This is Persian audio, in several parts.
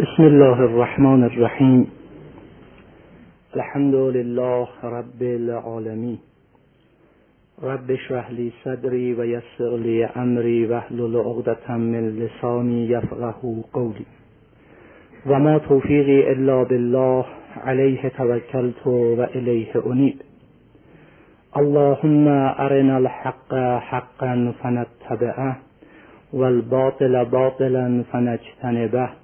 بسم الله الرحمن الرحیم. الحمد لله رب العالمین. رب اشرح لی صدری و یسر لی امری واحلل عقدة من لسانی یفقه قولی. و ما توفیقی الا بالله علیه توکلت و الیه انیب. اللهم ارنا الحق حقا فنتبعه والباطل باطلا فنجتنبه.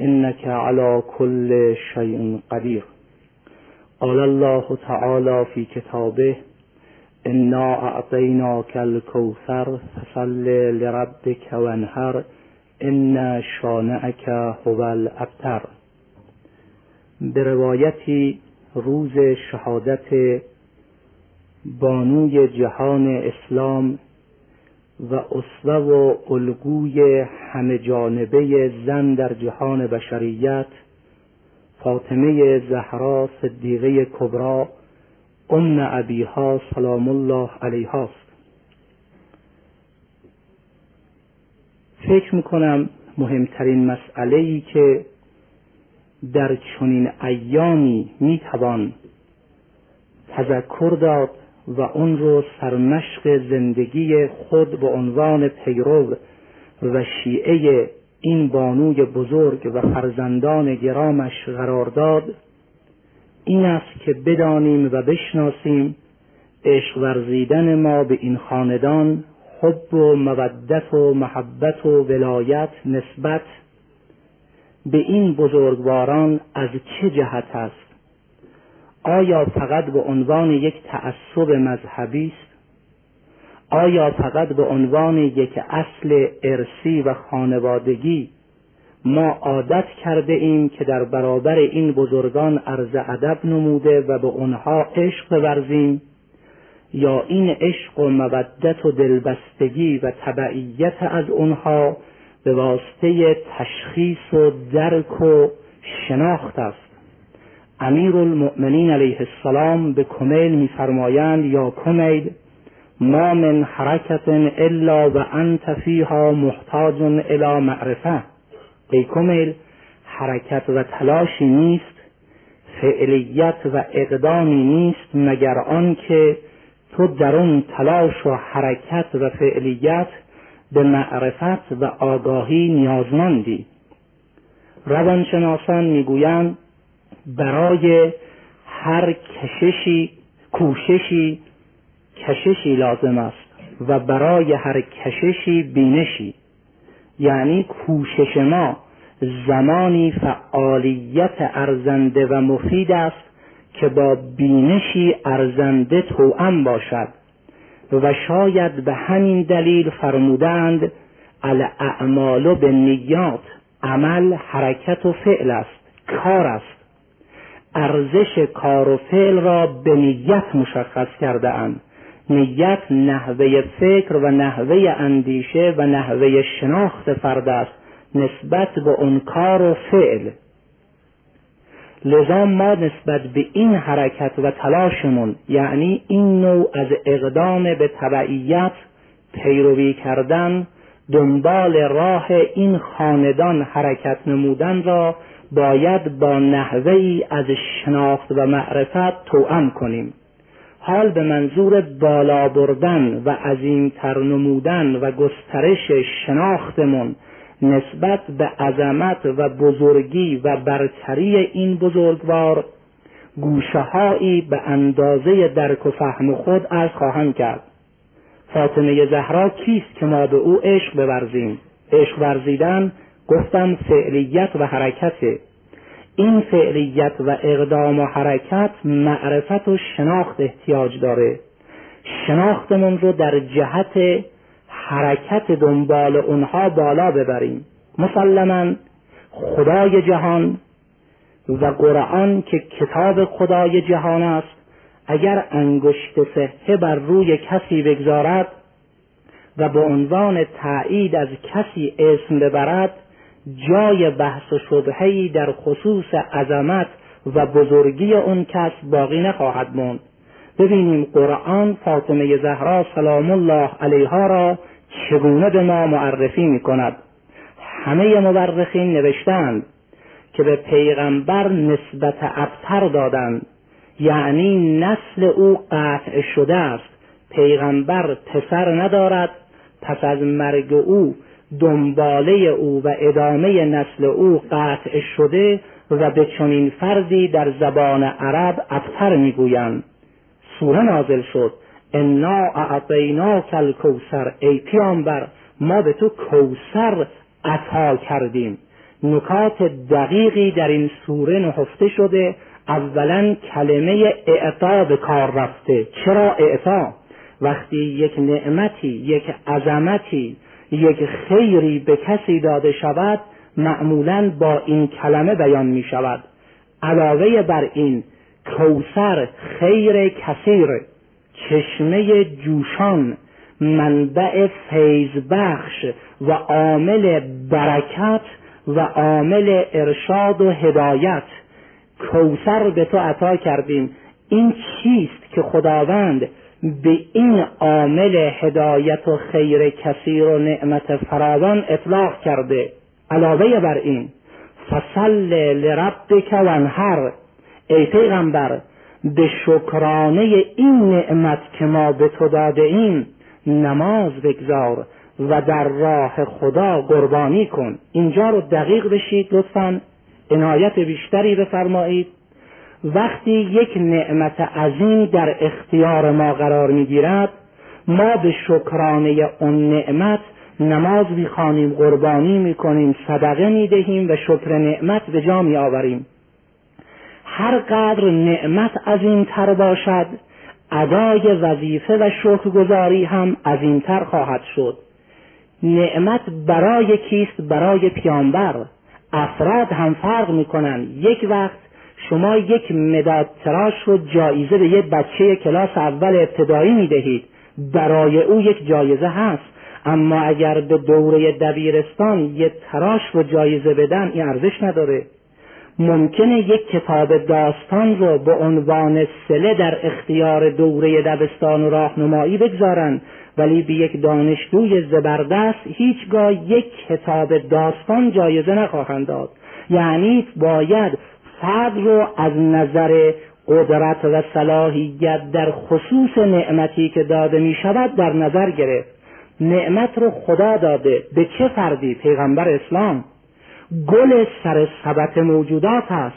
انك على كل شيء قدیر قال الله تعالى في كتابه انا اعطیناک الكوثر فصل لربك وانهر ان شانعك هو الابتر به روایتی روز شهادت بانوی جهان اسلام و اصوه و الگوی همه جانبه زن در جهان بشریت فاطمه زهرا صدیقه کبرا ام ابیها سلام الله علیهاست. فکر می‌کنم مهمترین مسئله ای که در چنین ایامی می‌توان تذکر داد و اون رو سرمشق زندگی خود به عنوان پیرو و شیعه این بانوی بزرگ و فرزندان گرامش قرار داد این است که بدانیم و بشناسیم عشق ورزیدن ما به این خاندان حب و مودت و محبت و ولایت نسبت به این بزرگواران از چه جهت است؟ آیا فقط به عنوان یک تعصب مذهبی است؟ آیا فقط به عنوان یک اصل ارسی و خانوادگی ما عادت کرده ایم که در برابر این بزرگان عرض ادب نموده و به آنها عشق بورزیم؟ یا این عشق و مودت و دلبستگی و تبعیت از آنها به واسطه تشخیص و درک و شناخت است؟ امیر المؤمنین علیه السلام به کمیل میفرمایند یا کمیل ما من حرکت الا و انت فیها محتاج الى معرفه. ای کمیل حرکت و تلاشی نیست فعلیت و اقدامی نیست مگر آنکه تو در اون تلاش و حرکت و فعلیت به معرفت و آگاهی نیازمندی. روانشناسان می‌گویند برای هر کششی کوششی کششی لازم است و برای هر کششی بینشی. یعنی کوشش ما زمانی فعالیت ارزنده و مفید است که با بینشی ارزنده توأم باشد و شاید به همین دلیل فرمودند الاعمال به نیات عمل حرکت و فعل است کار است. ارزش کار و فعل را به نیت مشخص کرده اند. نیت نحوه فکر و نحوه اندیشه و نحوه شناخت فرد است نسبت به اون کار و فعل. لذا ما نسبت به این حرکت و تلاشمون یعنی این نوع از اقدام به تبعیت پیروی کردن دنبال راه این خاندان حرکت نمودن را باید با نحوه از شناخت و معرفت توأم کنیم. حال به منظور بالا بردن و عظیمتر نمودن و گسترش شناختمون نسبت به عظمت و بزرگی و برتری این بزرگوار گوشههایی به اندازه درک و فهم خود از خواهم کرد. فاطمه زهرا کیست که ما به او عشق بورزیم؟ عشق ورزیدن گفتم فعلیت و حرکت. این فعلیت و اقدام و حرکت معرفت و شناخت احتیاج داره. شناختمون رو در جهت حرکت دنبال اونها بالا ببریم. مسلما خدای جهان و قرآن که کتاب خدای جهان است اگر انگشت صحه بر روی کسی بگذارد و به عنوان تایید از کسی اسم ببرد جای بحث و شبهی در خصوص عظمت و بزرگی اون کس باقی نخواهد موند. ببینیم قرآن فاطمه زهرا سلام الله علیها را چگونه به ما معرفی می کند همه مورخین نوشتند که به پیغمبر نسبت ابتر دادند. یعنی نسل او قطع شده است. پیغمبر پسر ندارد پس از مرگ او دنباله او و ادامه نسل او قطع شده و به چنین فردی در زبان عرب ابتر می‌گویند. سوره نازل شد. انا اعطیناک الکوثر. ای پیامبر ما به تو کوثر عطا کردیم. نکات دقیقی در این سوره نهفته شده. اولا کلمه اعطا به کار رفته. چرا اعطا؟ وقتی یک نعمتی یک عظمتی یک خیری به کسی داده شود معمولا با این کلمه بیان می شود. علاوه بر این کوسر خیر کثیر چشمه جوشان منبع فیض بخش و عامل برکت و عامل ارشاد و هدایت. کوسر به تو عطا کردیم. این چیست که خداوند به این عامل هدایت و خیر کثیر و نعمت فراوان اطلاق کرده. علاوه بر این فصل لربک وانهر ای پیغمبر به شکرانه این نعمت که ما به تو داده ایم نماز بگذار و در راه خدا قربانی کن. اینجا رو دقیق بشید لطفا. عنایت بیشتری بفرمایید. وقتی یک نعمت عظیم در اختیار ما قرار می‌گیرد ما به شکرانه اون نعمت نماز می‌خوانیم قربانی می‌کنیم صدقه می‌دهیم و شکر نعمت به جا میآوریم. هر قدر نعمت عظیمتر باشد ادای وظیفه و شکرگزاری هم عظیمتر خواهد شد. نعمت برای کیست؟ برای پیامبر. افراد هم فرق می‌کنند یک وقت شما یک مداد تراش رو جایزه به یک بچه کلاس اول ابتدایی می‌دهید. برای او یک جایزه هست. اما اگر به دوره دبیرستان یک تراش رو جایزه بدن این ارزش نداره. ممکنه یک کتاب داستان رو به عنوان سله در اختیار دوره دبستان و راهنمایی بگذارن. ولی به یک دانشجوی زبردست هیچگاه یک کتاب داستان جایزه نخواهند داد. یعنی باید فرد رو از نظر قدرت و صلاحیت در خصوص نعمتی که داده می شود در نظر گرفت. نعمت رو خدا داده. به چه فردی؟ پیغمبر اسلام. گل سر سبت موجودات است.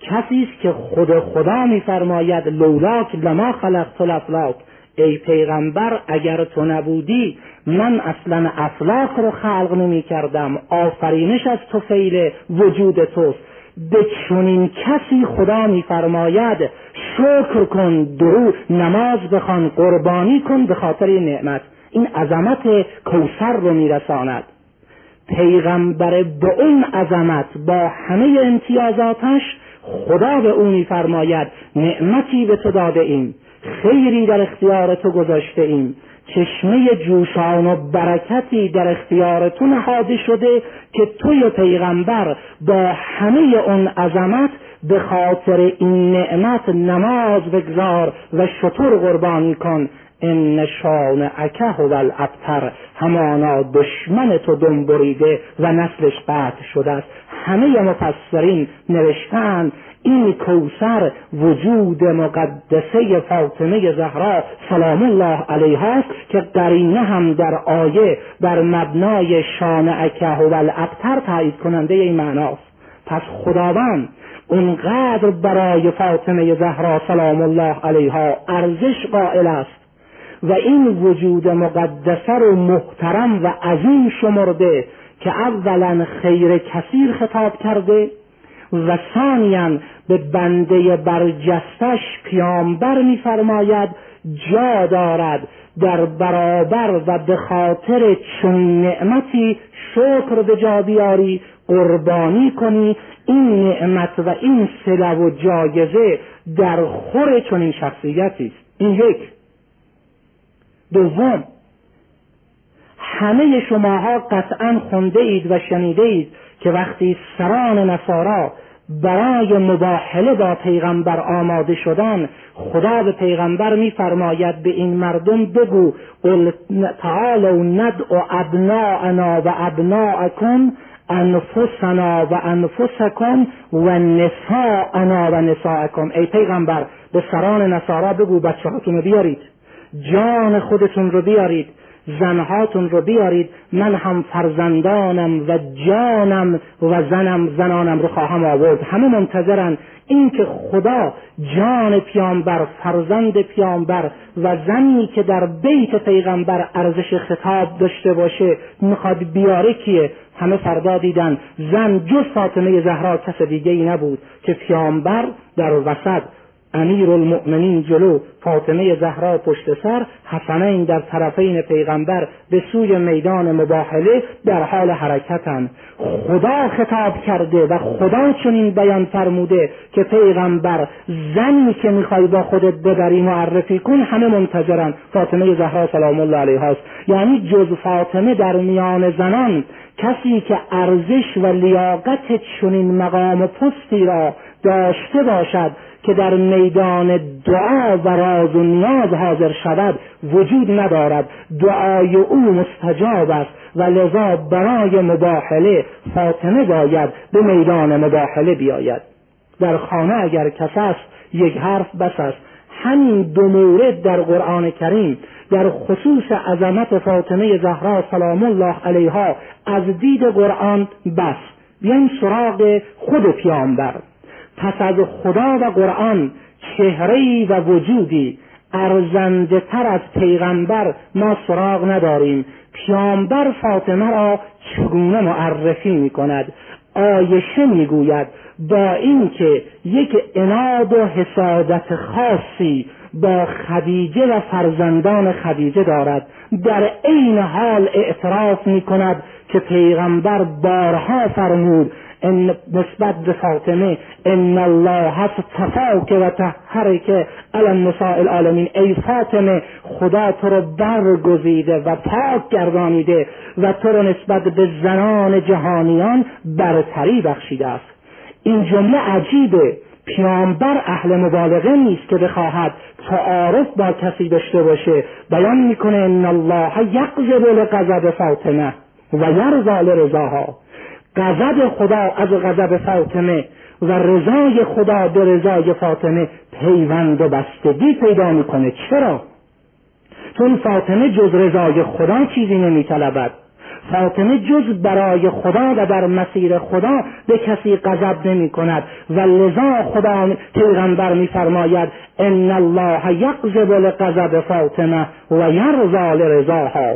کسی است که خود خدا میفرماید لولاک لما خلقت الافلاک. ای پیغمبر اگر تو نبودی من اصلا افلاک رو خلق نمی کردم. آفرینش از تو فیل وجود توست. به چنین کسی خدا میفرماید شکر کن درو نماز بخوان قربانی کن به خاطر نعمت. این عظمت کوسر رو میرساند. پیغمبر به اون عظمت با همه امتیازاتش خدا به او میفرماید نعمتی به تو داده ایم خیری در اختیار تو گذاشته ایم. چشمه جوشان و برکتی در اختیار تو نهاده شده که توی پیغمبر با همه اون عظمت به خاطر این نعمت نماز بگذار و شطور قربانی کن. ان شان اکه و الابتر. همانا دشمن تو دم بریده و نسلش قطع شده است. همه مفسرین نوشتن این کوسر وجود مقدسه فاطمه زهرا سلام الله علیها است که قرینه هم در آیه بر مبنای شان اکه و الابتر تایید کننده این معناست. پس خداوند اونقدر برای فاطمه زهرا سلام الله علیها ارزش قائل است و این وجود مقدسه رو محترم و عظیم شمرده که اولا خیر کثیر خطاب کرده و ثانیا به بنده برجستش پیامبر میفرماید جا دارد در برابر و به خاطر چون نعمتی شکر به جا بیاری قربانی کنی این نعمت و این سله و جایزه در خور چنین شخصیتی است. این یک. دوم. همه شماها قطعا خونده اید و شنیده اید. که وقتی سران نصارا برای مباحله با پیغمبر آماده شدن خدا به پیغمبر میفرماید به این مردم بگو قل تعالوا ندعو ابناءنا و ابناءکم انفسنا و انفسکم و نساءنا و نساءکم. ای پیغمبر به سران نصارا بگو بچه رو بیارید جان خودتون رو بیارید زنهاتون رو بیارید من هم فرزندانم و جانم و زنم زنانم رو خواهم آورد. همه منتظرن اینکه خدا جان پیامبر فرزند پیامبر و زنی که در بیت پیغمبر ارزش خطاب داشته باشه می‌خواد بیاره کیه؟ همه فردا دیدن. زن جز فاطمه زهرا کس دیگه ای نبود که پیامبر در وسط امیر المؤمنین جلو فاطمه زهرا پشت سر حسنین در طرفین پیغمبر به سوی میدان مباهله در حال حرکتن. خدا خطاب کرده و خدا چنین بیان فرموده که پیغمبر زنی که می‌خوای با خودت ببری معرفی کن همه منتظرن. فاطمه زهرا سلام الله علیها است یعنی جز فاطمه در میان زنان کسی که ارزش و لیاقت چنین مقام پستی را داشته باشد که در میدان دعا و راز و نیاز حاضر شود وجود ندارد. دعای او مستجاب است و لذا برای مباحله فاطمه باید به میدان مباحله بیاید. در خانه اگر کس است یک حرف بس است. همین دو مورد در قرآن کریم در خصوص عظمت فاطمه زهرا سلام الله علیها از دید قرآن بس. بیایم سراغ خود پیامبر. پس از خدا و قرآن چهره و وجودی ارزنده تر از پیغمبر ما سراغ نداریم. پیامبر فاطمه را چگونه معرفی می کند آیشه می‌گوید با اینکه یک اناد و حسادت خاصی با خدیجه و فرزندان خدیجه دارد در عین حال اعتراف می کند که پیغمبر بارها فرمود ان نسبت به فاطمه ان الله تفاک و تحرک علی النساء العالمین. ای فاطمه خدا تو رو برگزیده و پاک گردانیده و تو رو نسبت به زنان جهانیان برتری بخشیده است. این جمله عجیبه. پیامبر اهل مبالغه نیست که بخواهد تعارف با کسی داشته باشه. بیان می‌کنه ان الله یقذب لغضب فاطمه و یرضا لرضاها. غضب خدا از غضب فاطمه و رضای خدا به رضای فاطمه پیوند و بستگی پیدا می‌کنه. چرا؟ چون فاطمه جز رضای خدا چیزی نمیطلبد. فاطمه جز برای خدا و در مسیر خدا به کسی غضب نمی کند و لذا خدا پیغمبر میفرماید ان الله یقذب لغضب فاطمه و یرضا لرضاها.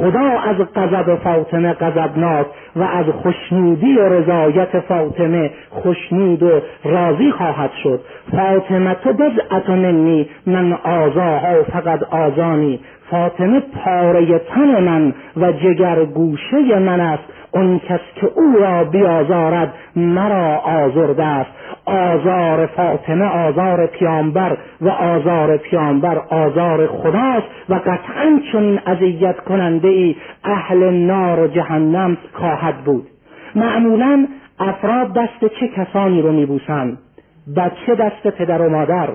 خدا از غضب فاطمه غضبناک و از خوشنودی و رضایت فاطمه خوشنود و راضی خواهد شد. فاطمه تو بزعت منی من آزاها فقط آزانی. فاطمه پاره تن من و جگر گوشه من است. اون کس که او را بیازارد مرا آزرده است آزار فاطمه آزار پیامبر و آزار پیامبر آزار خداست و قطعا چون اذیت کننده ای اهل نار و جهنم خواهد بود. معمولا افراد دست چه کسانی رو میبوسند؟ بچه دست پدر و مادر؟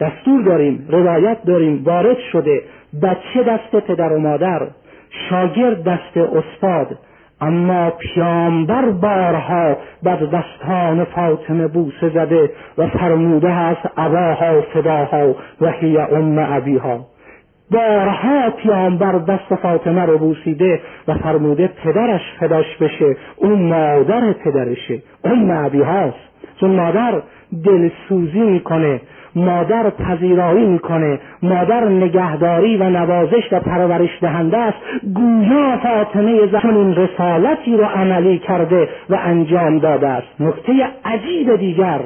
دستور داریم روایت داریم وارد شده. بچه دست پدر و مادر؟ شاگرد دست استاد. اما پیامبر بارها بر دستان فاطمه بوسه زده و فرموده است اباها فداها و هی ام ابیها. بارها پیامبر دست فاطمه رو بوسیده و فرموده پدرش فداش بشه اون مادر پدرشه. اون ابیهاست. چون مادر دلسوزی می‌کنه. مادر پذیرایی می‌کنه. مادر نگهداری و نوازش و پرورش دهنده است. گویا فاطمه زمان این رسالتی رو عملی کرده و انجام داده است. نکته عجیب دیگر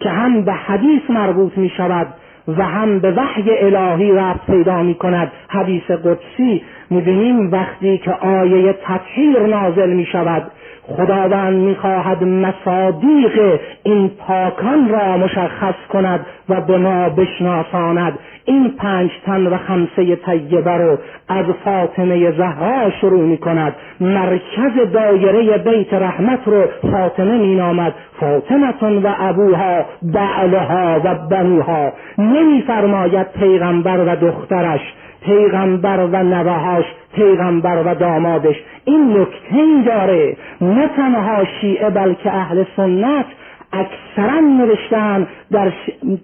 که هم به حدیث مربوط می شود و هم به وحی الهی رفت پیدا می کند حدیث قدسی می‌بینیم وقتی که آیه تطهیر نازل می شود خداوند می‌خواهد مصادیق این پاکان را مشخص کند و به ما بشناساند. این پنج تن و خمسه طیبه رو از فاطمه زهرا شروع می کند مرکز دایره بیت رحمت رو فاطمه می نامد فاطمتون و ابوها بعلها و بنوها. نمیفرماید پیغمبر و دخترش پیغمبر و نواهاش پیغمبر و دامادش. این نکته ای داره. نه تنها شیعه بلکه اهل سنت اکثرا نوشتن در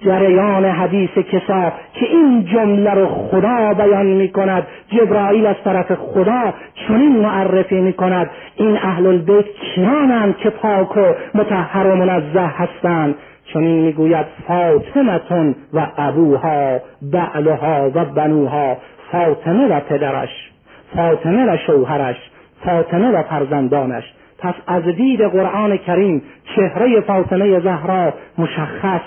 جریان حدیث کسا که این جمله رو خدا بیان می کند جبرائیل از طرف خدا چنین معرفی می کند این اهل البیت کیانند که پاک و متحر و منزه هستند. چنین می‌گوید فاطمتون و ابوها بعلها و بنوها فاطمه و پدرش فاطمه و شوهرش فاطمه و فرزندانش. پس از دید قرآن کریم چهره فاطمه زهرا مشخص.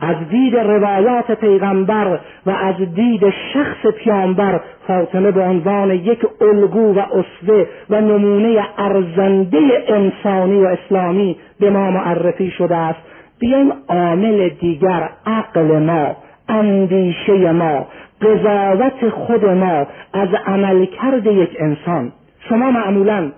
از دید روایات پیغمبر و از دید شخص پیامبر فاطمه به عنوان یک الگو و اسوه و نمونه ارزنده انسانی و اسلامی به ما معرفی شده است. بیایم عامل دیگر عقل ما اندیشه ما قضاوت خود ما از عملکرد یک انسان. شما معمولا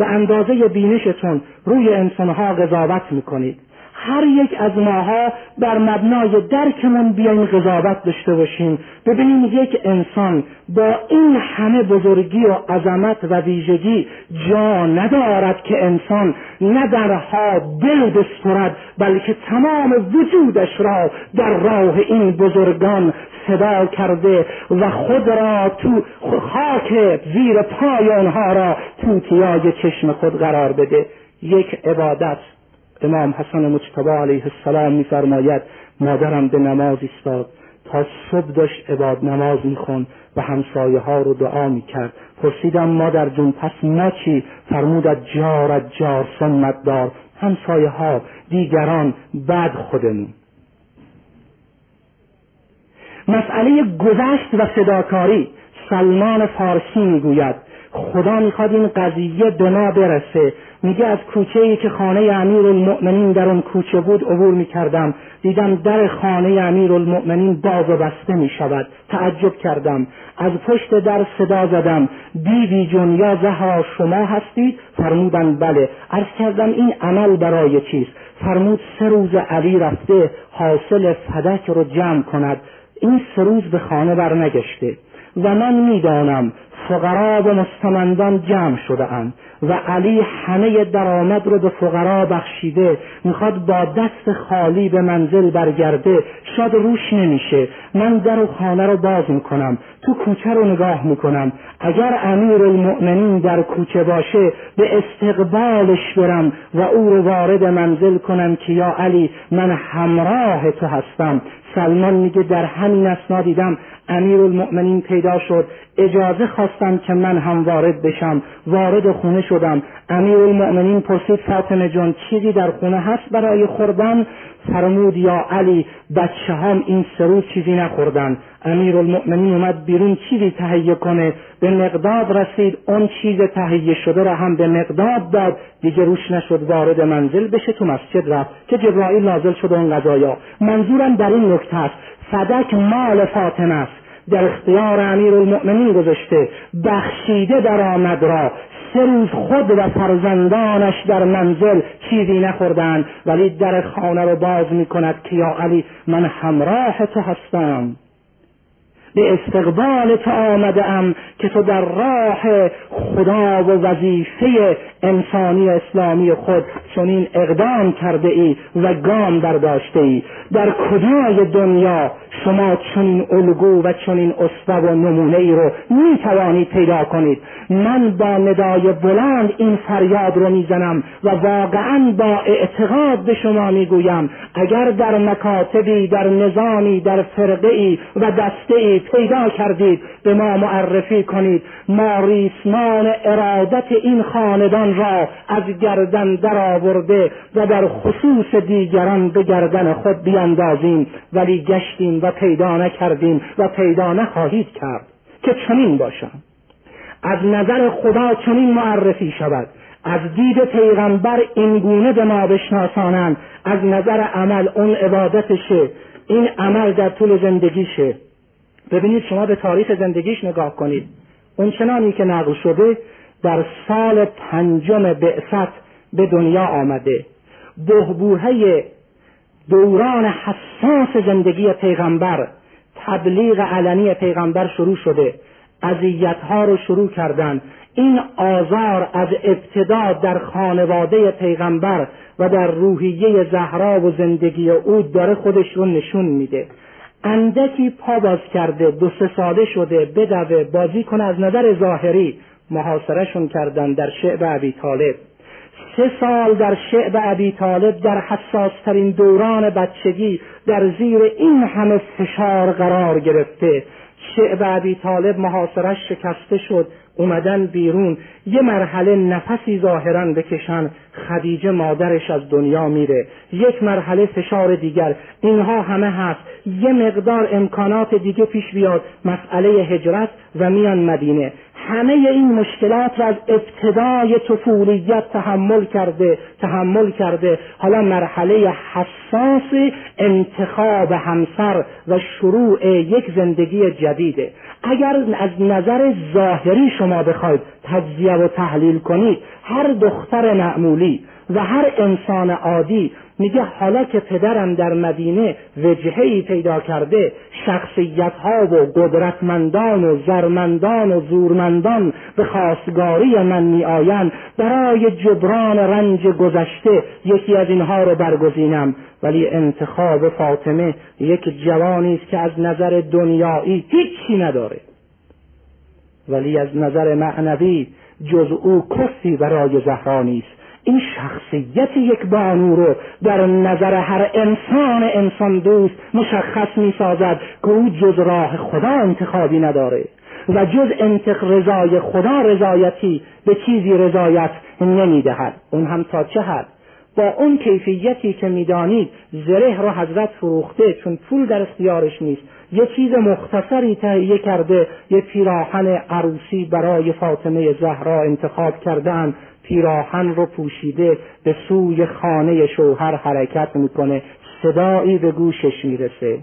به اندازه بینشتون روی انسانها قضاوت می‌کنید. هر یک از ماها بر مبنای درکمون بیایم قضاوت داشته باشیم. ببینیم یک انسان با این همه بزرگی و عظمت و ویژگی جا ندارد که انسان نه درها دل بسپرد بلکه تمام وجودش را در راه این بزرگان صدا کرده و خود را تو خاک زیر پای آنها را توتیای چشم خود قرار بده. یک عبادت. امام حسن مجتبا علیه السلام میفرماید مادرم به نماز ایستاد. تا صبح داشت عباد نماز میخون و همسایه ها رو دعا می‌کرد. پرسیدم مادر جون پس ما چی؟ فرمودد جارت جار سنت دار. همسایه ها دیگران بعد خودمون. مسئله گذشت و صداکاری. سلمان فارسی می‌گوید خدا می‌خواد این قضیه به ما برسه. میگه از کوچه ای که خانه امیر المؤمنین در اون کوچه بود عبور می‌کردم. دیدم در خانه امیر المؤمنین باز و بسته می‌شود. تعجب کردم. از پشت در صدا زدم. بیبی جون یا زهرا شما هستید فرمودن بله. عرض کردم این عمل برای چیست؟ فرمود سه روز علی رفته حاصل فدک رو جمع کند. این سه روز به خانه برنگشته. و من می‌دانم فقرا و مستمندان جمع شده اند و علی همه درآمد رو به فقرا بخشیده. می‌خواد با دست خالی به منزل برگرده. شاد روش نمیشه. من در و خانه رو باز می‌کنم. تو کوچه رو نگاه می‌کنم. اگر امیر المؤمنین در کوچه باشه به استقبالش برم و او رو وارد منزل کنم که یا علی من همراه تو هستم. سلمان میگه در همین اسنا دیدم امیر المؤمنین پیدا شد. اجازه خواستم که من هم وارد بشم. وارد خونه شدم. امیر المؤمنین پرسید فاطمه جان چیزی در خونه هست برای خوردن؟ فرمود یا علی بچه هم این سرو چیزی نخوردن. امیر المؤمنین اومد بیرون چیزی تهیه کنه. به مقداد رسید اون چیز تهیه شده را هم به مقداد داد. دیگه روش نشد وارد منزل بشه تو مسجد رفت. که جبرائیل نازل شده اون غذایا منظورم در این نکته است. صدک مال فاطمه است. در اختیار امیر المؤمنین گذاشته. بخشیده در آمد را. سه روز خود و فرزندانش در منزل چیزی نخوردند ولی در خانه رو باز می کند که یا علی من همراه تو هستم. به استقبال تو آمده ام که تو در راه خدا و وظیفه انسانی اسلامی خود چنین اقدام کرده ای و گام برداشته ای در کجای دنیا شما چنین الگو و چنین اسوه و نمونه ای رو می توانید پیدا کنید؟ من با ندای بلند این فریاد رو می‌زنم و واقعا با اعتقاد به شما می‌گویم اگر در مکاتبی در نظامی در فرقه ای و دسته ای پیدا کردید به ما معرفی کنید. ما ریسمان ارادت این خاندان را از گردن درآورده و در خصوص دیگران به گردن خود بیاندازیم ولی گشتیم و پیدا نکردیم و پیدا نخواهید کرد. که چنین باشم. از نظر خدا چنین معرفی شود. از دید پیغمبر اینگونه به ما بشناسانند. از نظر عمل اون عبادتشه. این عمل در طول زندگیشه. ببینید شما به تاریخ زندگیش نگاه کنید. اون چنانی که نقل شده در سال پنجم بعثت به دنیا آمده. بهبوهه دوران حساس زندگی پیغمبر تبلیغ علنی پیغمبر شروع شده. اذیت ها رو شروع کردن. این آزار از ابتدا در خانواده پیغمبر و در روحیه زهرا و زندگی او داره خودش رو نشون میده. اندکی پا باز کرده دو سه ساله شده بدوه بازی کنه از نظر ظاهری. محاصرهشون کردن در شعب ابی طالب. سه سال در شعب ابی طالب در حساسترین دوران بچگی در زیر این همه فشار قرار گرفته. شعب ابی طالب محاصرش شکسته شد. اومدن بیرون یه مرحله نفسی ظاهرا بکشن خدیجه مادرش از دنیا میره. یک مرحله فشار دیگر. اینها همه هست. یه مقدار امکانات دیگه پیش بیاد. مسئله هجرت و میان مدینه. همه این مشکلات را از ابتدای طفولیت تحمل کرده تحمل کرده. حالا مرحله حساس انتخاب همسر و شروع یک زندگی جدیده اگر از نظر ظاهری شما بخواید تجزیه و تحلیل کنید هر دختر معمولی و هر انسان عادی میگه حالا که پدرم در مدینه وجهی پیدا کرده شخصیت ها و قدرتمندان و زرمندان و زورمندان به خواستگاری من میآیند. برای جبران رنج گذشته یکی از اینها رو برگزینم. ولی انتخاب فاطمه یک جوانی است که از نظر دنیایی هیچی نداره. ولی از نظر معنوی جز او کسی برای زهرا نیست این شخصیت یک بانو رو در نظر هر انسان انسان دوست مشخص می سازد که او جز راه خدا انتخابی نداره و جز انتق رضای خدا رضایتی به چیزی رضایت نمی‌دهد. اون هم تا چه حد؟ با اون کیفیتی که می‌دانید زره را حضرت فروخته چون پول در اختیارش نیست. یه چیز مختصری تهیه کرده یه پیراهن عروسی برای فاطمه زهرا انتخاب کردن. پیراهن رو پوشیده به سوی خانه شوهر حرکت می‌کنه. صدایی به گوشش می‌رسه.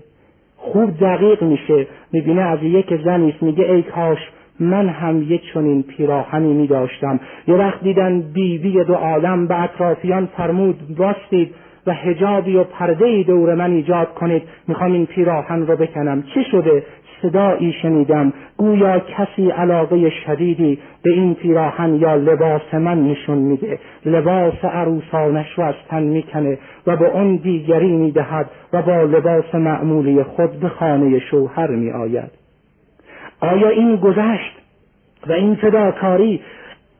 خوب دقیق میشه. می‌بینه از یک زنیست میگه ای کاش من هم یک چنین پیراهنی می داشتم یه وقت دیدن بیبی دو عالم به اطرافیان فرمود باستید و هجابی و پرده دور من ایجاد کنید. می‌خوام این پیراهن رو بکنم. چه شده؟ صدایی شنیدم. گویا کسی علاقه شدیدی به این پیراهن یا لباس من نشون میده. لباس عروسانش رو از تن می‌کنه و به اون دیگری می‌دهد و با لباس معمولی خود به خانه شوهر میآید. آیا این گذشت و این فداکاری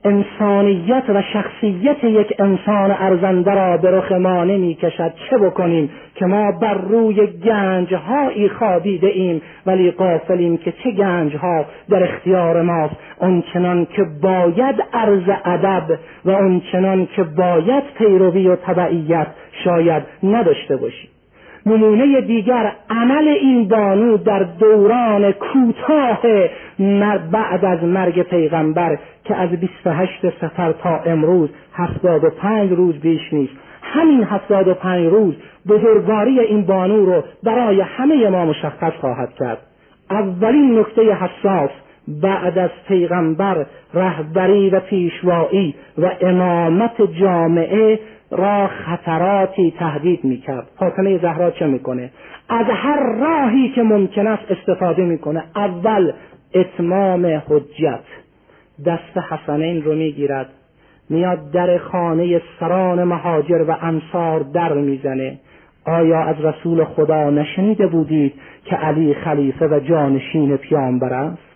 انسانیت و شخصیت یک انسان ارزنده را به رخ ما نمی کشد چه بکنیم که ما بر روی گنج هایی خوابیده ایم؟ ولی قافلیم که چه گنج ها در اختیار ماست. آنچنان که باید عرض ادب و آنچنان که باید پیروی و تبعیت شاید نداشته باشیم. نمونه دیگر عمل این بانو در دوران کوتاه بعد از مرگ پیغمبر که از 28 سفر تا امروز 75 روز بیش نیست. همین 75 روز بزرگواری این بانو رو برای همه ما مشخص خواهد کرد. اولین نکته حساس بعد از پیغمبر رهبری و پیشوایی و امامت جامعه را خطراتی تهدید می‌کرد. فاطمه زهرا چه می‌کنه؟ از هر راهی که ممکن است استفاده می‌کنه. اول اتمام حجت. دست حسنین رو می‌گیرد. میاد در خانه سران مهاجر و انصار در می‌زنه. آیا از رسول خدا نشنیده بودید که علی خلیفه و جانشین پیامبر است؟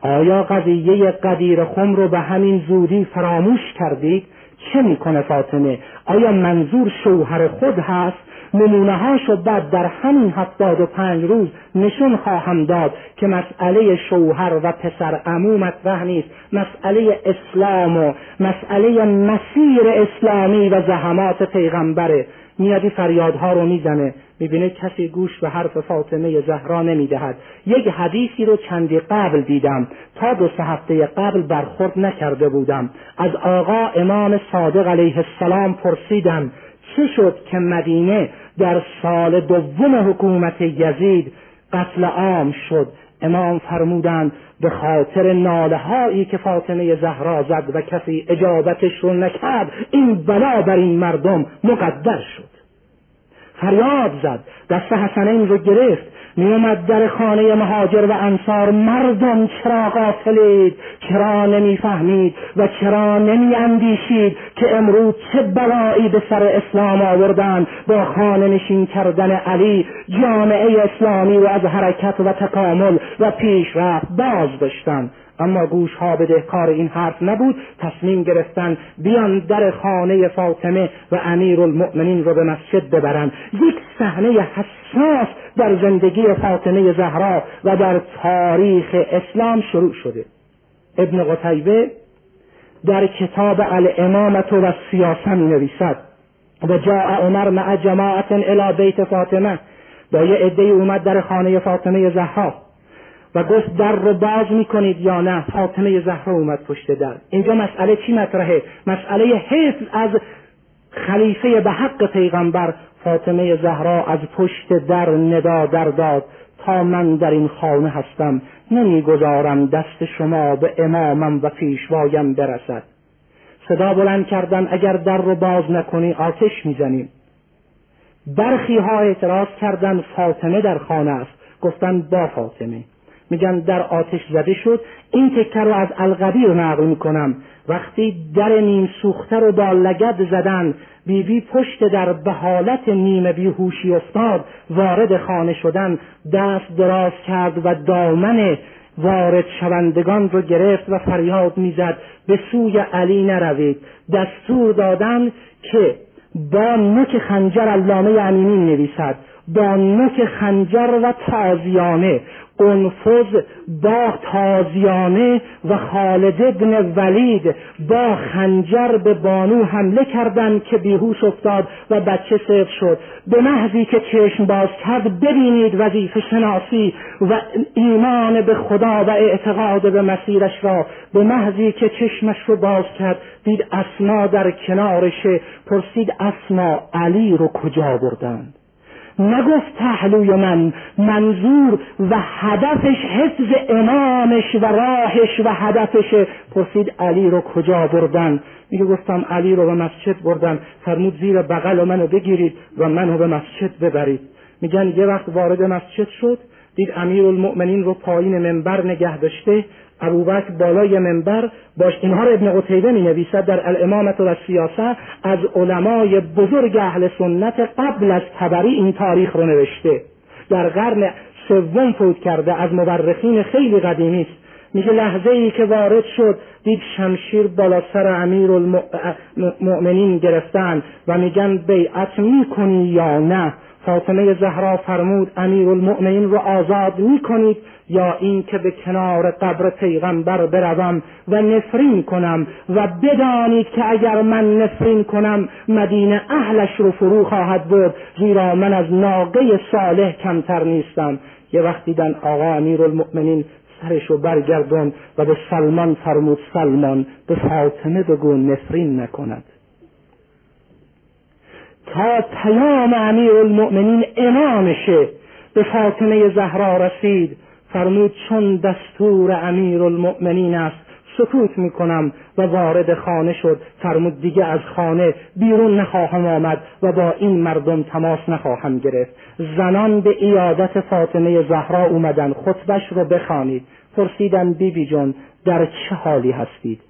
آیا قضیه قدیر خم رو به همین زودی فراموش کردید؟ چه می‌کنه فاطمه؟ آیا منظور شوهر خود هست؟ نمونه هاشو بعد در همین هفتاد و پنج روز نشون خواهم داد که مسئله شوهر و پسر امو مطرح نیست. مسئله اسلام و مسئله مسیر اسلامی و زحمات پیغمبره میادی فریادها رو می‌زنه. می‌بینه کسی گوش به حرف فاطمه زهرا نمی‌دهد. یک حدیثی رو چندی قبل دیدم. تا دو سه هفته قبل برخورد نکرده بودم. از آقا امام صادق علیه السلام پرسیدم چه شد که مدینه در سال دوم حکومت یزید قتل عام شد. امام فرمودند به خاطر ناله هایی که فاطمه زهرا زد و کسی اجابتش رو نکرد این بلا بر این مردم مقدر شد. فریاد زد. دست حسنین رو گرفت. میومد در خانه مهاجر و انصار مردم چرا غافلید چرا نمی‌فهمید و چرا نمیاندیشید که امروز چه بلایی به سر اسلام آوردن با خانه نشین کردن علی؟ جامعه اسلامی و از حرکت و تکامل و پیشرفت باز داشتن. اما گوش ها به کار این حرف نبود تصمیم گرفتن بیان در خانه فاطمه و امیر المؤمنین رو به مسجد ببرن یک صحنه حساس در زندگی فاطمه زهرا و در تاریخ اسلام شروع شده. ابن قتیبه در کتاب الامامت و سیاسه می نویسد و جاء عمر مع جماعت الى بیت فاطمه با یه اومد در خانه فاطمه زهرا. و گفت در رو باز می‌کنید یا نه؟ فاطمه زهرا اومد پشت در. اینجا مسئله چی مطرحه؟ مسئله حفظ از خلیفه به حق پیغمبر. فاطمه زهرا از پشت در ندا در داد تا من در این خانه هستم نمی‌گذارم دست شما به امامم و پیشوایم برسد. صدا بلند کردن اگر در رو باز نکنی آتش می‌زنیم برخی ها اعتراض کردن فاطمه در خانه است. گفتن با فاطمه. میگن در آتش زده شد. این تکه رو از القبیر نقل می‌کنم. وقتی در نیم سوخته رو با لگد زدن بیبی پشت در به حالت نیمه بیهوشی افتاد وارد خانه شدن. دست دراز کرد و دامن وارد شوندگان رو گرفت و فریاد می‌زد. به سوی علی نروید. دستور دادن که با نک خنجر علامه امینی نویسد. با نک خنجر و تازیانه. انفذ با تازیانه و خالد ابن ولید با خنجر به بانو حمله کردند که بیهوش افتاد و بچه سرد شد. به محضی که چشم باز کرد ببینید وظیفه شناسی و ایمان به خدا و اعتقاد به مسیرش را. به محضی که چشمش رو باز کرد دید اسما در کنارشه. پرسید اسما علی رو کجا بردند؟ نگفت پهلوی من منظور و هدفش حفظ امامش و راهش و هدفش. پرسید علی رو کجا بردن؟ میگه گفتم علی رو به مسجد بردن. فرمود زیر بغل منو بگیرید و منو به مسجد ببرید. میگن یه وقت وارد مسجد شد دید امیر المؤمنین رو پایین منبر نگه داشته. ابوبکر بالای منبر باش اینها رو ابن قتیبه می نویسد در الامامت و سیاسه از علمای بزرگ اهل سنت قبل از تبری این تاریخ رو نوشته. در قرن سوم فوت کرده از مورخین خیلی قدیمی است. میگه لحظه ای که وارد شد دید شمشیر بالا سر امیر المؤمنین گرفتن و میگن بیعت می‌کنی یا نه؟ فاطمه زهرا فرمود امیر المؤمنین رو آزاد می‌کنید یا این که به کنار قبر پیغمبر بروم و نفرین کنم و بدانید که اگر من نفرین کنم مدینه اهلش رو فرو خواهد بود زیرا من از ناقه صالح کمتر نیستم. یه وقت دیدن آقا امیر المؤمنین سرشو برگردون و به سلمان فرمود سلمان به فاطمه بگو نفرین نکند. تا پیام امیر المؤمنین امامشه به فاطمه زهرا رسید فرمود چون دستور امیر المؤمنین است سکوت می‌کنم و وارد خانه شد. فرمود دیگه از خانه بیرون نخواهم آمد و با این مردم تماس نخواهم گرفت. زنان به ایادت فاطمه زهرا اومدن خطبش رو بخوانید. پرسیدن بیبی جان در چه حالی هستید؟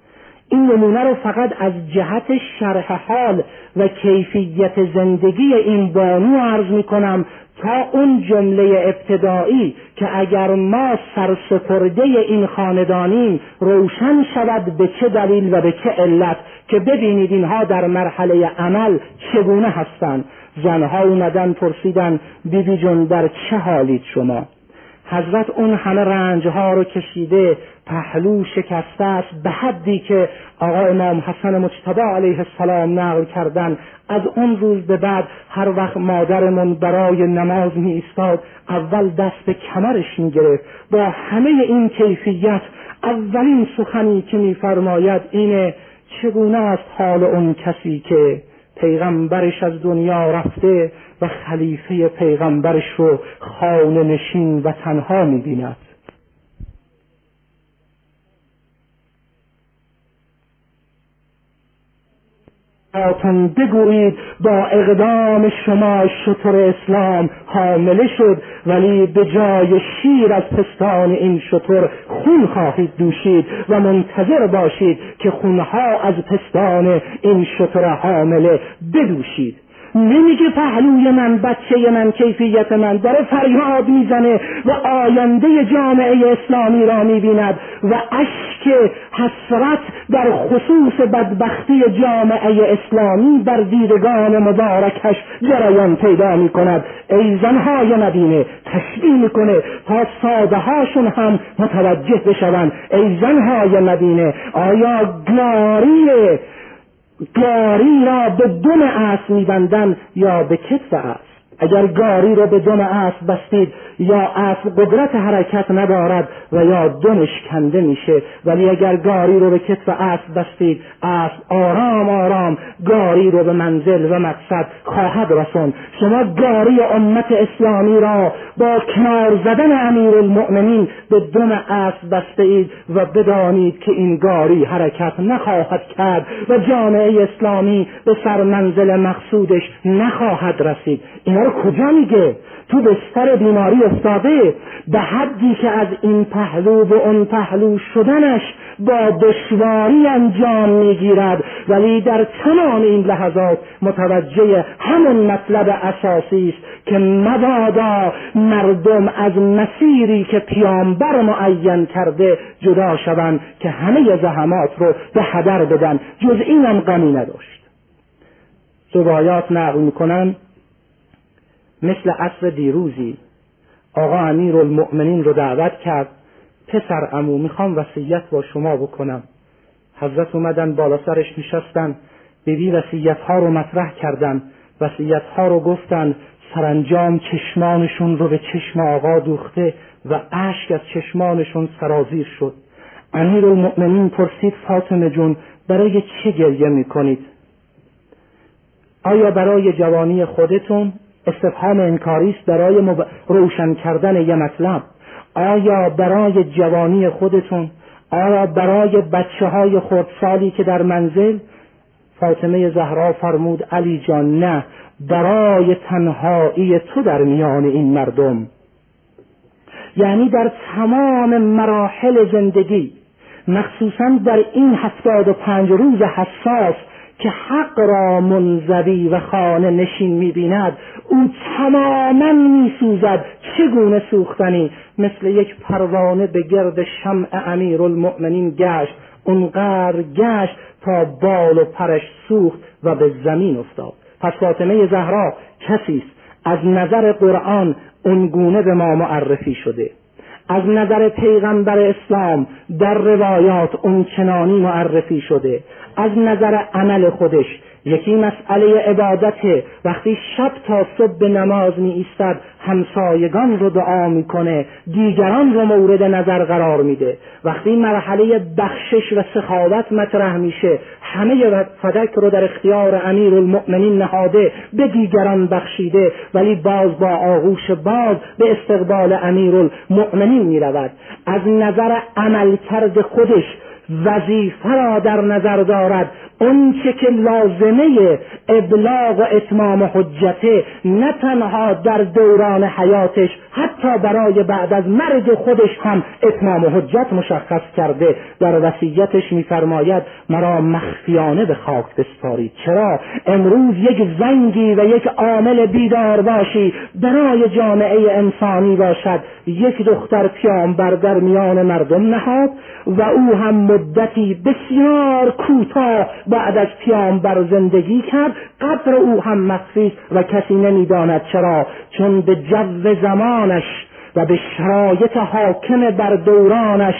این نمونه رو فقط از جهت شرح حال و کیفیت زندگی این بانو عرض می کنم تا اون جمله ابتدایی که اگر ما سرسپرده این خاندانیم روشن شود به چه دلیل و به چه علت که ببینید اینها در مرحله عمل چگونه هستند. زنها اومدن پرسیدن بیبی جون در چه حالید شما؟ حضرت اون همه رنجها رو کشیده پهلو شکسته است به حدی که آقا امام حسن مجتبا علیه السلام نقل کردن. از اون روز به بعد هر وقت مادرمون برای نماز می ایستاد اول دست به کمرش می گرفت با همه این کیفیت اولین سخنی که میفرماید اینه چگونه است حال اون کسی که پیغمبرش از دنیا رفته و خلیفه پیغمبرش رو خانه نشین و تنها می‌بیند. آتون بگویید با اقدام شما شطر اسلام حامله شد ولی به جای شیر از پستان این شطر خون خواهید دوشید و منتظر باشید که خونها از پستان این شطر حامله بدوشید. نمیگه پهلوی من بچه من کیفیت من داره فریاد می‌زنه و آینده جامعه اسلامی را می‌بیند و اشک حسرت در خصوص بدبختی جامعه اسلامی در دیدگان مبارکش جریان پیدا می‌کند. ای زنهای مدینه تشبیه می‌کنه تا ساده هاشون هم متوجه بشوند. ای زنهای مدینه آیا گاری گاری را به دم اسب میبندن یا به کتف اسب اگر گاری را به دم اسب بستید یا اسب قدرت حرکت ندارد و یا دمش کنده میشه ولی اگر گاری رو به کتف اسب بستید اسب آرام آرام گاری رو به منزل و مقصد خواهد رسون شما گاری امت اسلامی را با کنار زدن امیر المؤمنین به دم اسب بسته اید و بدانید که این گاری حرکت نخواهد کرد و جامعه اسلامی به سر منزل مقصودش نخواهد رسید. اینا رو کجا میگه؟ تو بستر بیماری افتاده به حدی که از این پهلو به اون پهلو شدنش با دشواری انجام می‌گیرد. ولی در تمام این لحظات متوجه همون مطلب اساسی است که مبادا مردم از مسیری که پیامبر معین کرده جدا شوند که همه زحمات رو به هدر بدن. جز اینم غمی نداشت. روایات نقل می‌کنن مثل عصر دیروزی. آقا امیر المؤمنین رو دعوت کرد پسر امو می‌خوام وسیعت با شما بکنم. حضرت اومدن بالا سرش نشستن بیبی وسیعت ها رو مطرح کردن. وسیعت ها رو گفتن سرانجام چشمانشون رو به چشم آقا دوخته و اشک از چشمانشون سرازیر شد. امیر المؤمنین پرسید فاطمه جون برای چه گریه می‌کنید؟ آیا برای جوانی خودتون؟ استفهام انکاری است برای روشن کردن یه مطلب. آیا برای جوانی خودتون آیا برای بچه های خردسالی که در منزل؟ فاطمه زهرا فرمود علی جان نه برای تنهایی تو در میان این مردم. یعنی در تمام مراحل زندگی مخصوصا در این هفتاد و پنج روز حساس که حق را منزوی و خانه نشین می‌بیند او تماما میسوزد چگونه سوختنی؟ مثل یک پروانه به گرد شمع امیر المؤمنین گشت اونقدر گشت تا بال و پرش سوخت و به زمین افتاد. پس فاطمه زهرا کسی است؟ از نظر قرآن اونگونه به ما معرفی شده. از نظر پیغمبر اسلام در روایات اون چنانی معرفی شده. از نظر عمل خودش یکی مسئله عبادت وقتی شب تا صبح به نماز می ایستد همسایگان رو دعا می‌کنه دیگران رو مورد نظر قرار میده. وقتی مرحله بخشش و سخاوت مطرح میشه همه فدک رو در اختیار امیر المؤمنین نهاده به دیگران بخشیده ولی باز با آغوش باز به استقبال امیر المؤمنین می‌رود. از نظر عملکرد خودش وظیفه را در نظر دارد. اونچه که لازمه ابلاغ و اتمام حجته نه تنها در دوران حیاتش حتی برای بعد از مرگ خودش هم اتمام حجت مشخص کرده. در وصیتش میفرماید مرا مخفیانه به خاک بسپارید چرا؟ امروز یک زنگی و یک عامل بیدار باشی. برای جامعه انسانی باشد. یک دختر پیامبر در میان مردم نهاد و او هم مدتی بسیار کوتاه بعد از پیامبر زندگی کرد قدر او هم مخفی و کسی نمی‌داند چرا چون به جو زمانش و به شرایط حاکم بر دورانش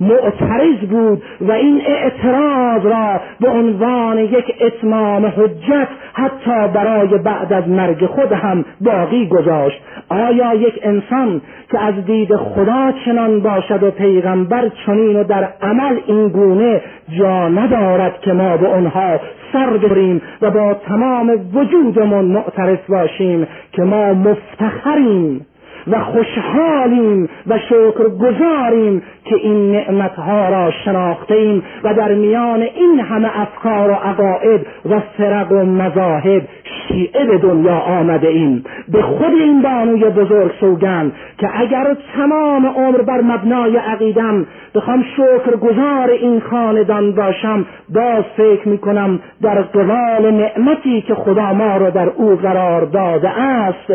معترض بود و این اعتراض را به عنوان یک اتمام حجت حتی برای بعد از مرگ خود هم باقی گذاشت. آیا یک انسان که از دید خدا چنان باشد و پیغمبر چنین و در عمل این گونه جا ندارد که ما به آنها سر بریم و با تمام وجودمون معترف باشیم که ما مفتخریم. و خوشحالیم و شکر گذاریم که این نعمتها را شناختیم و در میان این همه افکار و عقاید و فرق و مذاهب شیعه به دنیا آمده ایم. به خود این بانوی بزرگ سوگند که اگر تمام عمر بر مبنای عقیدم بخوام شکر گذار این خاندان باشم باز فکر می‌کنم در قبال نعمتی که خدا ما را در او قرار داده است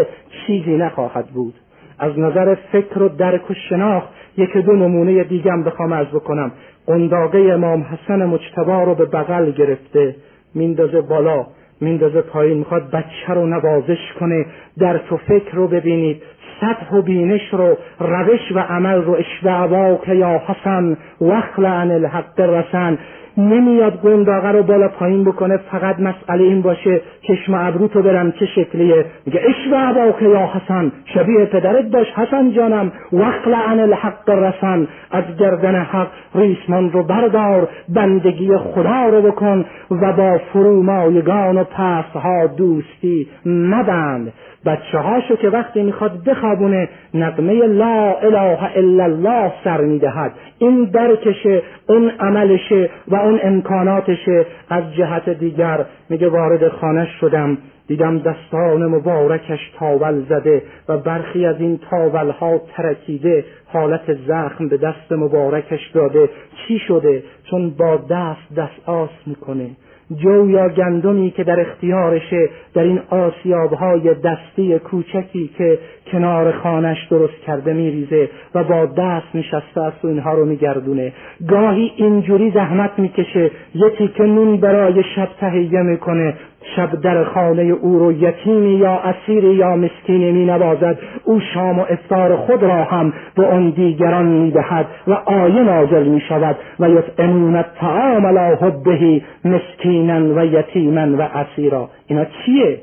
چیزی نخواهد بود. از نظر فکر و درک و شناخت یک دو نمونه دیگم بخوام از بکنم. قنداقه امام حسن مجتبا رو به بغل گرفته میندازه بالا میندازه پایین می‌خواد بچه رو نوازش کنه. در تو فکر رو ببینید سطح و بینش رو روش و عمل رو اشوعوا که یا حسن وخل عن الحق رسن. نمیاد گنداغه رو بالا پایین بکنه فقط مسئله این باشه چشم ابرو تو برم چه شکلیه. میگه اشوع که یا حسن شبیه پدرت باش حسن جانم. وقل عن الحق رسن از گردن حق ریسمان رو بردار بندگی خدا رو بکن و با فرومایگان و پسها دوستی مبند. بچه هاشو که وقتی می‌خواد بخوابونه نقمه لا اله الا الله سر می‌دهد. این درکشه اون عملشه و اون امکاناتشه. از جهت دیگر میگه وارد خانه شدم. دیدم دستان مبارکش تاول زده و برخی از این تاول ها ترکیده. حالت زخم به دست مبارکش داده. چی شده؟ چون با دست دست آس می‌کنه. جو یا گندمی که در اختیارشه در این آسیابهای دستی کوچکی که کنار خانش درست کرده میریزه و با دست نشسته است و اینها رو میگردونه. گاهی اینجوری زحمت می‌کشه یکی که نون برای شب تهیه می‌کنه شب در خانه او رو یتیمی یا اسیری یا مسکینی می نوازد. او شام و افتار خود را هم به آن دیگران می دهد و آیه نازل می شود. و یطعمون الطعام علی حبه مسکینا و یتیما و اسیرا. اینا چیه؟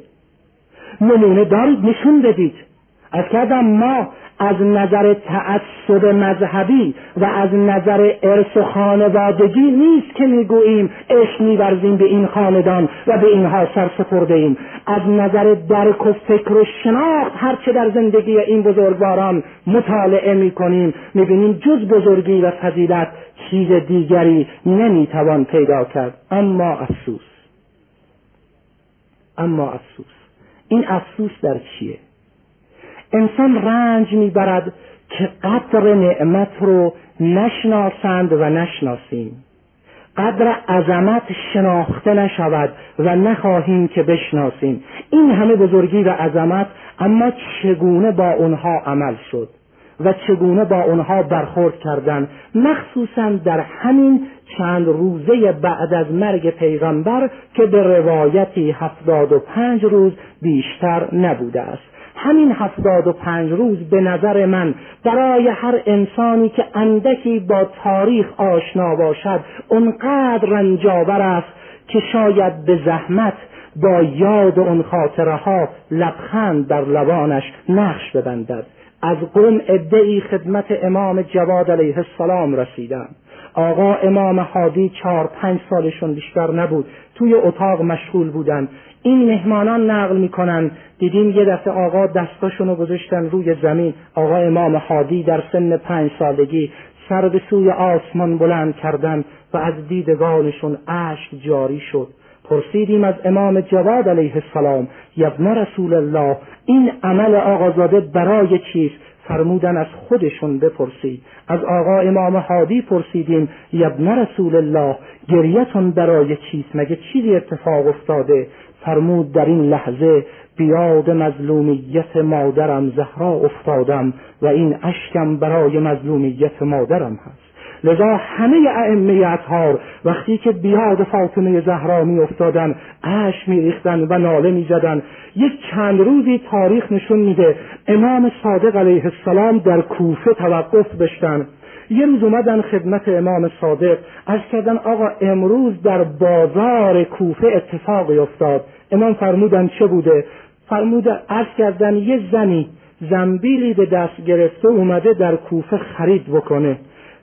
نمونه دارید نشون بدید. از کردم ما از نظر تعصب مذهبی و از نظر ارث و خانوادگی نیست که می‌گوییم عشق میورزیم به این خاندان و به اینها سر سپرده ایم. از نظر درک و فکر و شناخت هرچه در زندگی این بزرگواران مطالعه می‌کنیم می‌بینیم جز بزرگی و فضیلت چیز دیگری نمی‌توان پیدا کرد. اما افسوس. اما افسوس. این افسوس در چیه؟ انسان رنج می‌برد که قدر نعمت رو نشناسند و نشناسیم. قدر عظمت شناخته نشود و نخواهیم که بشناسیم. این همه بزرگی و عظمت اما چگونه با اونها عمل شد و چگونه با اونها برخورد کردن؟ مخصوصا در همین چند روزه بعد از مرگ پیغمبر که به روایتی هفتاد و پنج روز بیشتر نبوده است. همین هفتاد و پنج روز به نظر من برای هر انسانی که اندکی با تاریخ آشنا باشد اونقدر رنجاور است که شاید به زحمت با یاد اون خاطره ها لبخند در لبانش نقش ببندد. از قوم ادعی خدمت امام جواد علیه السلام رسیدن آقا امام حادی چهار پنج سالشون بیشتر نبود. توی اتاق مشغول بودن. این مهمانان نقل می‌کنن. دیدیم یه دفعه آقا دستاشونو گذاشتن روی زمین. آقا امام حادی در سن پنج سالگی سر به سوی آسمان بلند کردن و از دیدگانشون اشک جاری شد. پرسیدیم از امام جواد علیه السلام یبن رسول الله این عمل آقازاده برای چیست؟ فرمودن از خودشون بپرسید. از آقا امام حادی پرسیدیم یبن رسول الله گریتون برای چیست؟ مگه چیزی اتفاق افتاده؟ فرمود در این لحظه بیاد مظلومیت مادرم زهرا افتادم و این اشکم برای مظلومیت مادرم هست. لذا همه ائمه اطهار وقتی که بیاد فاطمه زهرا می افتادن اش می ریختن و ناله می زدن یک چند روزی تاریخ نشون میده امام صادق علیه السلام در کوفه توقف بشتن یه روز اومدن خدمت امام صادق از کردن آقا امروز در بازار کوفه اتفاقی افتاد. امام فرمودن چه بوده؟ فرموده از کردن یه زنی زنبیلی به دست گرفته اومده در کوفه خرید بکنه.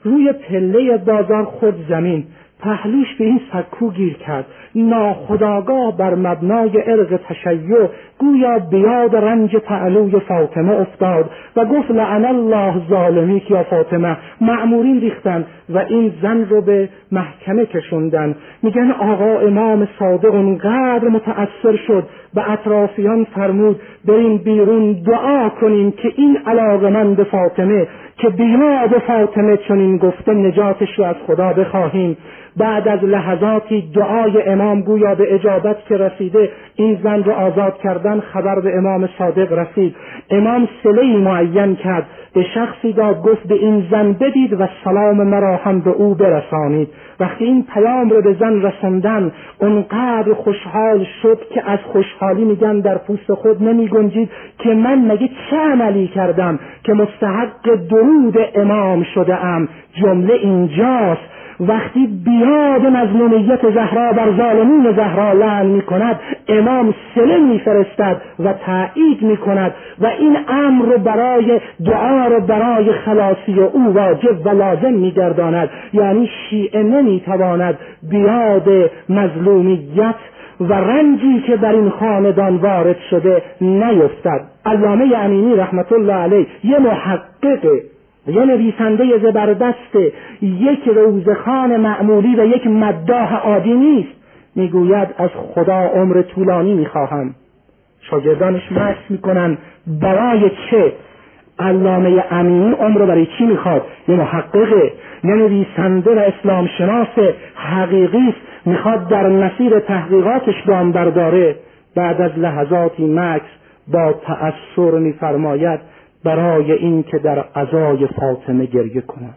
روی پله بازار خود زمین. پهلوش به این سکو گیر کرد. ناخداگاه بر مبنای ارق تشیع گویا بیاد رنج پهلوی فاطمه افتاد و گفت لعن الله ظالمی یا فاطمه معمورین ریختن و این زن رو به محکمه کشوندن. میگن آقا امام صادق اونقدر متأثر شد به اطرافیان فرمود بریم بیرون دعا کنیم که این علاقمند فاطمه که بیاد فاطمه چنین گفته نجاتش رو از خدا بخواهیم. بعد از لحظاتی دعای امام گویا به اجابت که رسیده این زن رو آزاد کردن خبر به امام صادق رسید. امام سله معین کرد. به شخصی داد گفت به این زن بدید و سلام مرا هم به او برسانید. وقتی این پیام رو به زن رساندن اونقدر خوشحال شد که از خوشحالی میگن در پوست خود نمی گنجید که من مگه چه عملی کردم که مستحق درود امام شده ام. جمله اینجاست. وقتی بیاد مظلومیت زهرا بر ظالمین زهرا لعن می کند امام سله میفرستد و تایید می کند و این امر رو برای دعا رو برای خلاصی او واجب و لازم می گرداند یعنی شیعه نمی تواند بیاد مظلومیت و رنجی که در این خاندان وارد شده نیفتد. علامه امینی رحمت الله علیه یه محقق یه نویسنده زبردست یک روزخان معمولی و یک مداح عادی نیست. می‌گوید از خدا عمر طولانی می‌خواهم. شاگردانش مشق می‌کنن برای چه؟ علامه امینی عمر برای چی می‌خواد؟ یه محققه یه نویسنده و اسلام شناس حقیقی است. می‌خواد در مسیر تحقیقاتش گام برداره بعد از لحظاتی مکس با تأثر میفرماید برای اینکه در عزای فاطمه گریه کنم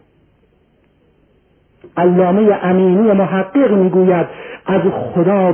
علامه امینی محقق می‌گوید از خدا